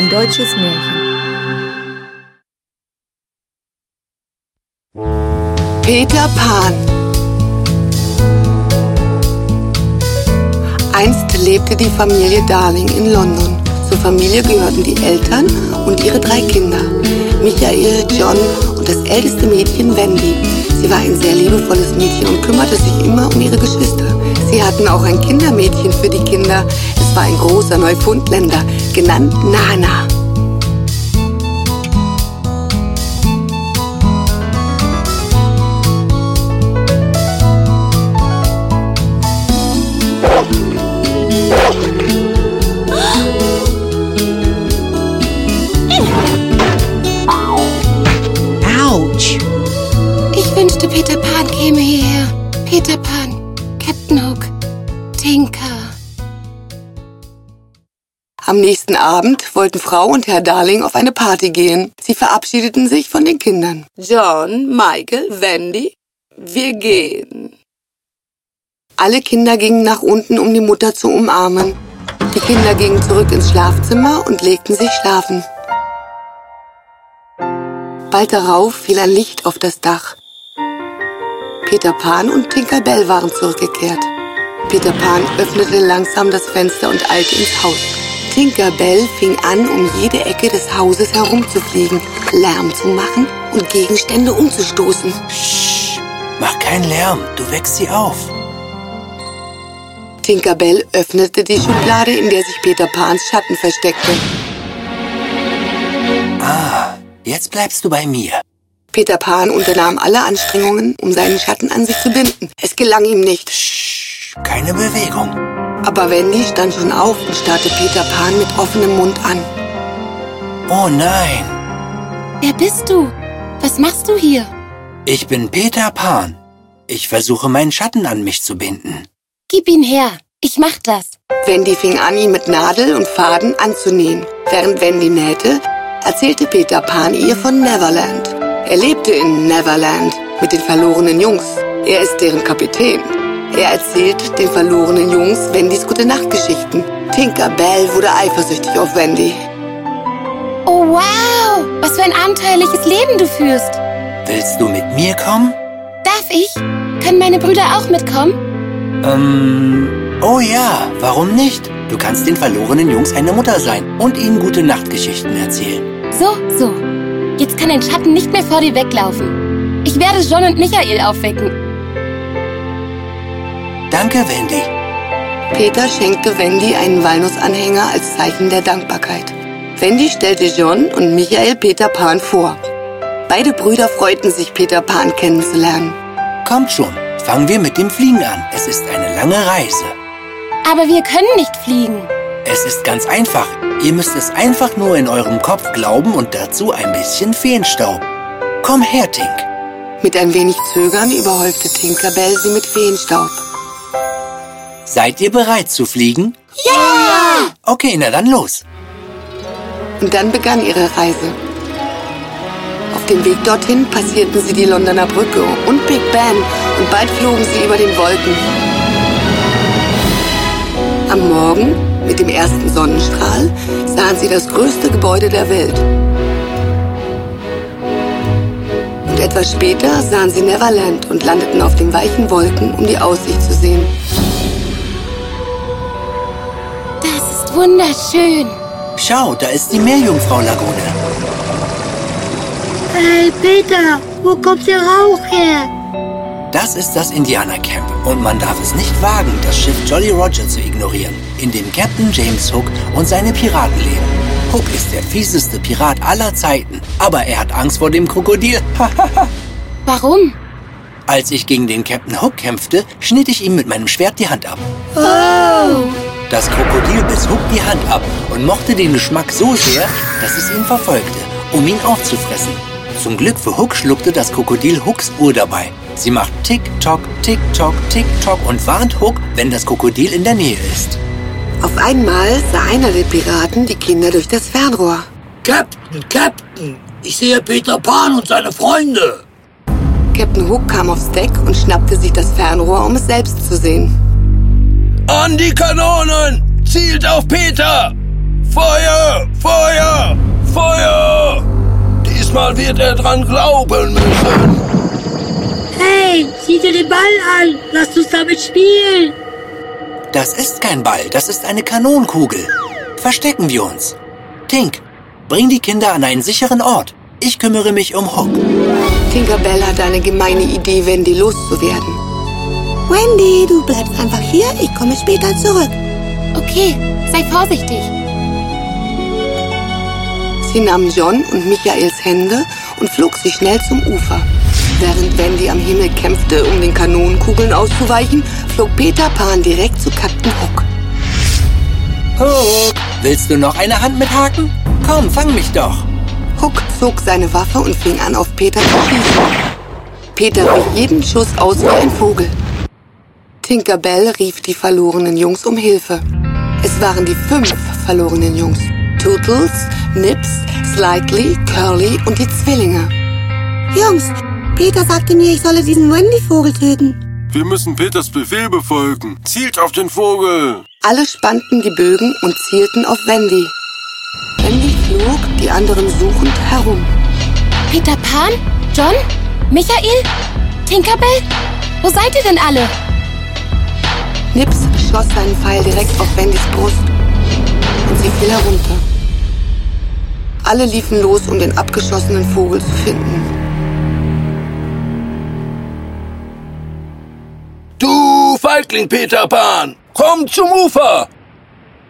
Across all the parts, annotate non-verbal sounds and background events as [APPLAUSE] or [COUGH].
Ein deutsches Märchen. Peter Pan Einst lebte die Familie Darling in London. Zur Familie gehörten die Eltern und ihre drei Kinder. Michael, John und das älteste Mädchen Wendy. Sie war ein sehr liebevolles Mädchen und kümmerte sich immer um ihre Geschwister. Sie hatten auch ein Kindermädchen für die Kinder. Es war ein großer Neufundländer, genannt Nana. Autsch! Ich wünschte, Peter Pan käme hierher. Peter Pan, Captain Hook, Tinker. Am nächsten Abend wollten Frau und Herr Darling auf eine Party gehen. Sie verabschiedeten sich von den Kindern. John, Michael, Wendy, wir gehen. Alle Kinder gingen nach unten, um die Mutter zu umarmen. Die Kinder gingen zurück ins Schlafzimmer und legten sich schlafen. Bald darauf fiel ein Licht auf das Dach. Peter Pan und Tinkerbell waren zurückgekehrt. Peter Pan öffnete langsam das Fenster und eilte ins Haus. Tinkerbell fing an, um jede Ecke des Hauses herumzufliegen, Lärm zu machen und Gegenstände umzustoßen. Psst, mach keinen Lärm, du wächst sie auf. Tinkerbell öffnete die Schublade, in der sich Peter Pans Schatten versteckte. Ah, jetzt bleibst du bei mir. Peter Pan unternahm alle Anstrengungen, um seinen Schatten an sich zu binden. Es gelang ihm nicht. Psst, keine Bewegung. Aber Wendy stand schon auf und starrte Peter Pan mit offenem Mund an. Oh nein, Wer bist du? Was machst du hier? ich bin Peter Pan. Ich versuche meinen Schatten an mich zu binden. Gib ihn her. Ich mach das. Wendy fing an, ihn mit Nadel und Faden anzunähen. Während Wendy nähte, erzählte Peter Pan ihr von Neverland. Er lebte in Neverland mit den verlorenen Jungs. Er ist deren Kapitän. Er erzählt den verlorenen Jungs Wendys gute Nachtgeschichten. Tinkerbell wurde eifersüchtig auf Wendy. Oh wow, was für ein abenteuerliches Leben du führst. Willst du mit mir kommen? Darf ich? Können meine Brüder auch mitkommen? Ähm, oh ja, warum nicht? Du kannst den verlorenen Jungs eine Mutter sein und ihnen gute Nachtgeschichten erzählen. So, so. Jetzt kann ein Schatten nicht mehr vor dir weglaufen. Ich werde John und Michael aufwecken. Danke, Wendy. Peter schenkte Wendy einen Walnussanhänger als Zeichen der Dankbarkeit. Wendy stellte John und Michael Peter Pan vor. Beide Brüder freuten sich, Peter Pan kennenzulernen. Kommt schon, fangen wir mit dem Fliegen an. Es ist eine lange Reise. Aber wir können nicht fliegen. Es ist ganz einfach. Ihr müsst es einfach nur in eurem Kopf glauben und dazu ein bisschen Feenstaub. Komm her, Tink. Mit ein wenig Zögern überhäufte Tinkerbell sie mit Feenstaub. Seid ihr bereit zu fliegen? Ja! Okay, na dann los. Und dann begann ihre Reise. Auf dem Weg dorthin passierten sie die Londoner Brücke und Big Ben und bald flogen sie über den Wolken. Am Morgen, mit dem ersten Sonnenstrahl, sahen sie das größte Gebäude der Welt. Und etwas später sahen sie Neverland und landeten auf den weichen Wolken, um die Aussicht zu sehen. Wunderschön. Schau, da ist die Meerjungfrau-Lagune. Hey Peter, wo kommt der Rauch her? Das ist das Indianercamp und man darf es nicht wagen, das Schiff Jolly Roger zu ignorieren, in dem Captain James Hook und seine Piraten leben. Hook ist der fieseste Pirat aller Zeiten, aber er hat Angst vor dem Krokodil. [LAUGHS] Warum? Als ich gegen den Captain Hook kämpfte, schnitt ich ihm mit meinem Schwert die Hand ab. Oh. Das Krokodil biss Hook die Hand ab und mochte den Geschmack so sehr, dass es ihn verfolgte, um ihn aufzufressen. Zum Glück für Hook schluckte das Krokodil Hooks Uhr dabei. Sie macht Tick-Tock, Tick-Tock, Tick-Tock und warnt Hook, wenn das Krokodil in der Nähe ist. Auf einmal sah einer der Piraten die Kinder durch das Fernrohr. Captain, Captain, ich sehe Peter Pan und seine Freunde. Captain Hook kam aufs Deck und schnappte sich das Fernrohr, um es selbst zu sehen. An die Kanonen! Zielt auf Peter! Feuer! Feuer! Feuer! Diesmal wird er dran glauben müssen. Hey, sieh dir den Ball an. Lass uns damit spielen. Das ist kein Ball, das ist eine Kanonenkugel. Verstecken wir uns. Tink, bring die Kinder an einen sicheren Ort. Ich kümmere mich um Hook. Tinkerbell hatte eine gemeine Idee, Wendy loszuwerden. Wendy, du bleibst einfach hier, ich komme später zurück. Okay, sei vorsichtig. Sie nahm John und Michaels Hände und flog sie schnell zum Ufer. Während Wendy am Himmel kämpfte, um den Kanonenkugeln auszuweichen, flog Peter Pan direkt zu Captain Hook. Hook, willst du noch eine Hand mit Haken? Komm, fang mich doch. Hook zog seine Waffe und fing an, auf Peter zu schießen. Peter wich jeden Schuss aus wie ein Vogel. Tinkerbell rief die verlorenen Jungs um Hilfe. Es waren die fünf verlorenen Jungs. Tootles, Nips, Slightly, Curly und die Zwillinge. Jungs, Peter sagte mir, ich solle diesen Wendy-Vogel töten. Wir müssen Peters Befehl befolgen. Zielt auf den Vogel. Alle spannten die Bögen und zielten auf Wendy. Wendy flog, die anderen suchend, herum. Peter Pan? John? Michael? Tinkerbell? Wo seid ihr denn alle? Nips schoss seinen Pfeil direkt auf Wendys Brust und sie fiel herunter. Alle liefen los, um den abgeschossenen Vogel zu finden. Du Feigling, Peter Pan! Komm zum Ufer!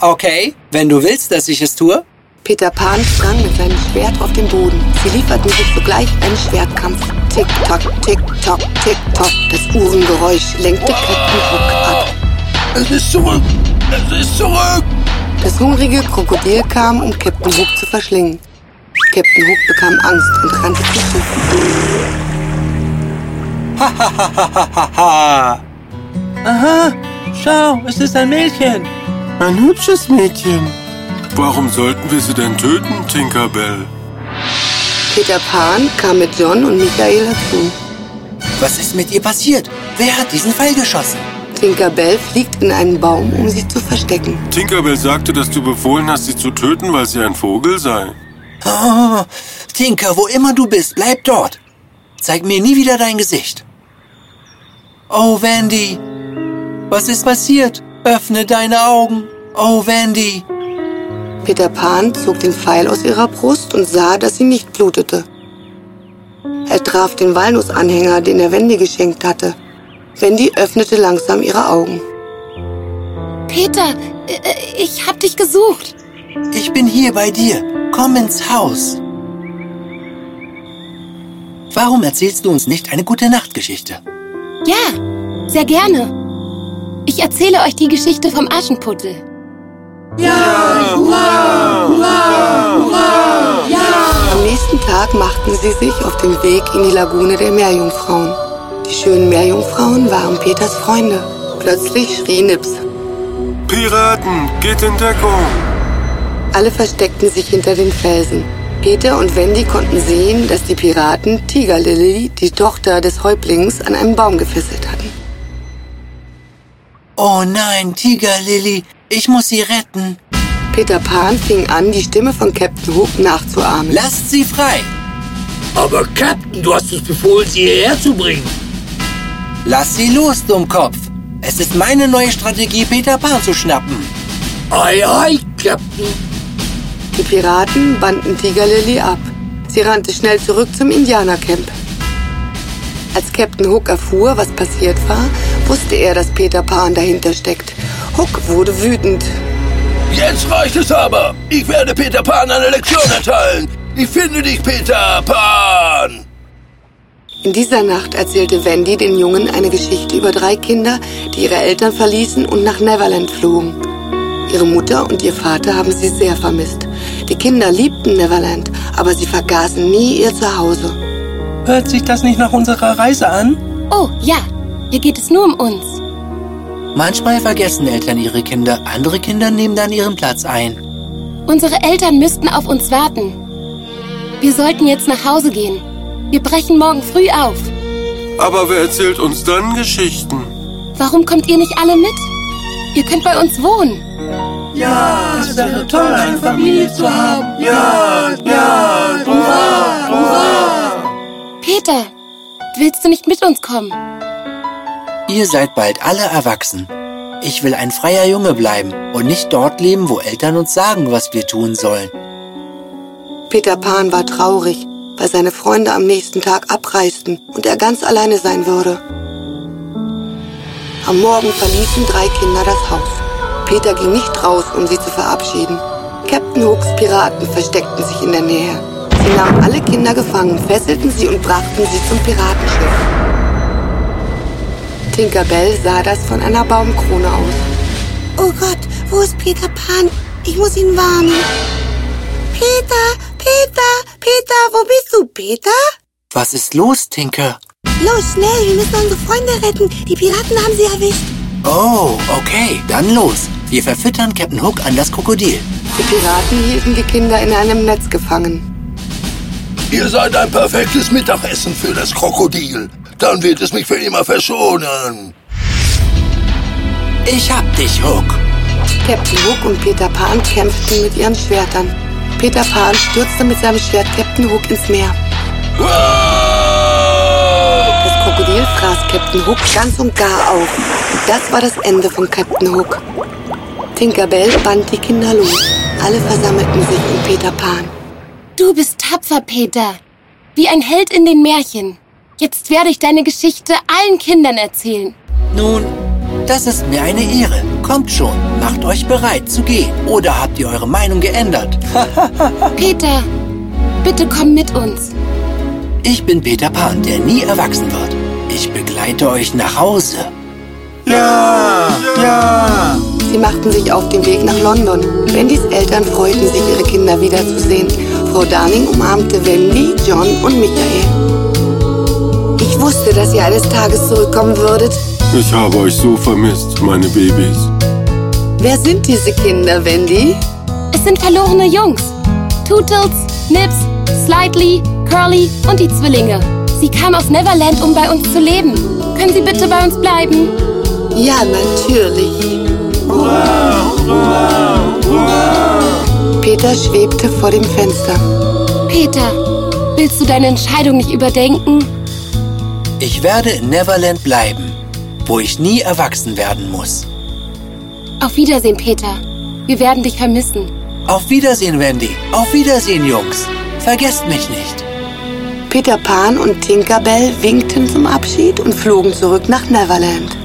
Okay, wenn du willst, dass ich es tue. Peter Pan sprang mit seinem Schwert auf den Boden. Sie lieferten sich sogleich einen Schwertkampf. Tick-Tock, Tick-Tock, Tick-Tock. Das Uhrengeräusch lenkte Captain Hook ab. Es ist zurück! Es ist zurück! Das hungrige Krokodil kam, um Captain Hook zu verschlingen. Captain Hook bekam Angst und rannte zu Schiff. Hahaha. [LAUGHS] Aha, schau, es ist ein Mädchen. Ein hübsches Mädchen. Warum sollten wir sie denn töten, Tinkerbell? Peter Pan kam mit John und Michael dazu. Was ist mit ihr passiert? Wer hat diesen Pfeil geschossen? Tinkerbell fliegt in einen Baum, um sie zu verstecken. Tinkerbell sagte, dass du befohlen hast, sie zu töten, weil sie ein Vogel sei. Oh, Tinker, wo immer du bist, bleib dort. Zeig mir nie wieder dein Gesicht. Oh, Wendy. Was ist passiert? Öffne deine Augen. Oh, Wendy. Peter Pan zog den Pfeil aus ihrer Brust und sah, dass sie nicht blutete. Er traf den Walnussanhänger, den er Wendy geschenkt hatte. Wendy öffnete langsam ihre Augen. Peter, äh, ich hab dich gesucht. Ich bin hier bei dir. Komm ins Haus. Warum erzählst du uns nicht eine gute Nachtgeschichte? Ja, sehr gerne. Ich erzähle euch die Geschichte vom Aschenputtel. Am nächsten Tag machten sie sich auf den Weg in die Lagune der Meerjungfrauen. Die schönen Meerjungfrauen waren Peters Freunde. Plötzlich schrie Nips. Piraten, geht in Deckung. Alle versteckten sich hinter den Felsen. Peter und Wendy konnten sehen, dass die Piraten Tiger Lily, die Tochter des Häuptlings, an einem Baum gefesselt hatten. Oh nein, Tiger Lily, ich muss sie retten. Peter Pan fing an, die Stimme von Captain Hook nachzuahmen. Lasst sie frei. Aber Captain, du hast uns befohlen, sie hierher zu bringen. Lass sie los, Dummkopf. Es ist meine neue Strategie, Peter Pan zu schnappen. Ei, ei, Captain. Die Piraten banden Tiger Lily ab. Sie rannte schnell zurück zum Indianercamp. Als Captain Hook erfuhr, was passiert war, wusste er, dass Peter Pan dahinter steckt. Hook wurde wütend. Jetzt reicht es aber. Ich werde Peter Pan eine Lektion erteilen. Ich finde dich, Peter Pan. In dieser Nacht erzählte Wendy den Jungen eine Geschichte über drei Kinder, die ihre Eltern verließen und nach Neverland flogen. Ihre Mutter und ihr Vater haben sie sehr vermisst. Die Kinder liebten Neverland, aber sie vergaßen nie ihr Zuhause. Hört sich das nicht nach unserer Reise an? Oh, ja, hier geht es nur um uns. Manchmal vergessen Eltern ihre Kinder, andere Kinder nehmen dann ihren Platz ein. Unsere Eltern müssten auf uns warten. Wir sollten jetzt nach Hause gehen. Wir brechen morgen früh auf. Aber wer erzählt uns dann Geschichten? Warum kommt ihr nicht alle mit? Ihr könnt bei uns wohnen. Ja, Es wäre toll, eine Familie zu haben. Ja, ja, hurra, hurra. Peter, willst du nicht mit uns kommen? Ihr seid bald alle erwachsen. Ich will ein freier Junge bleiben und nicht dort leben, wo Eltern uns sagen, was wir tun sollen. Peter Pan war traurig, weil seine Freunde am nächsten Tag abreisten und er ganz alleine sein würde. Am Morgen verließen drei Kinder das Haus. Peter ging nicht raus, um sie zu verabschieden. Captain Hooks Piraten versteckten sich in der Nähe. Sie nahmen alle Kinder gefangen, fesselten sie und brachten sie zum Piratenschiff. Tinkerbell sah das von einer Baumkrone aus. Oh Gott, wo ist Peter Pan? Ich muss ihn warnen. Peter, Peter, Peter, wo bist du, Peter? Was ist los, Tinker? Los, schnell, wir müssen unsere Freunde retten. Die Piraten haben sie erwischt. Oh, okay, dann los. Wir verfüttern Captain Hook an das Krokodil. Die Piraten hielten die Kinder in einem Netz gefangen. Ihr seid ein perfektes Mittagessen für das Krokodil. Dann wird es mich für immer verschonen. Ich hab dich, Hook. Captain Hook und Peter Pan kämpften mit ihren Schwertern. Peter Pan stürzte mit seinem Schwert Captain Hook ins Meer. Das Krokodil fraß Captain Hook ganz und gar auf. Das war das Ende von Captain Hook. Tinkerbell band die Kinder los. Alle versammelten sich um Peter Pan. Du bist tapfer, Peter. Wie ein Held in den Märchen. Jetzt werde ich deine Geschichte allen Kindern erzählen. Nun, das ist mir eine Ehre. Kommt schon, macht euch bereit zu gehen. Oder habt ihr eure Meinung geändert? [LAUGHS] Peter, bitte komm mit uns. Ich bin Peter Pan, der nie erwachsen wird. Ich begleite euch nach Hause. Ja, ja. Sie machten sich auf den Weg nach London. Wendys Eltern freuten sich, ihre Kinder wiederzusehen. Frau Darling umarmte Wendy, John und Michael. Ich wusste, dass ihr eines Tages zurückkommen würdet. Ich habe euch so vermisst, meine Babys. Wer sind diese Kinder, Wendy? Es sind verlorene Jungs. Tootles, Nips, Slightly, Curly und die Zwillinge. Sie kamen aus Neverland, um bei uns zu leben. Können Sie bitte bei uns bleiben? Ja, natürlich. Peter schwebte vor dem Fenster. Peter, willst du deine Entscheidung nicht überdenken? Ich werde in Neverland bleiben, wo ich nie erwachsen werden muss. Auf Wiedersehen, Peter. Wir werden dich vermissen. Auf Wiedersehen, Wendy. Auf Wiedersehen, Jungs. Vergesst mich nicht. Peter Pan und Tinkerbell winkten zum Abschied und flogen zurück nach Neverland.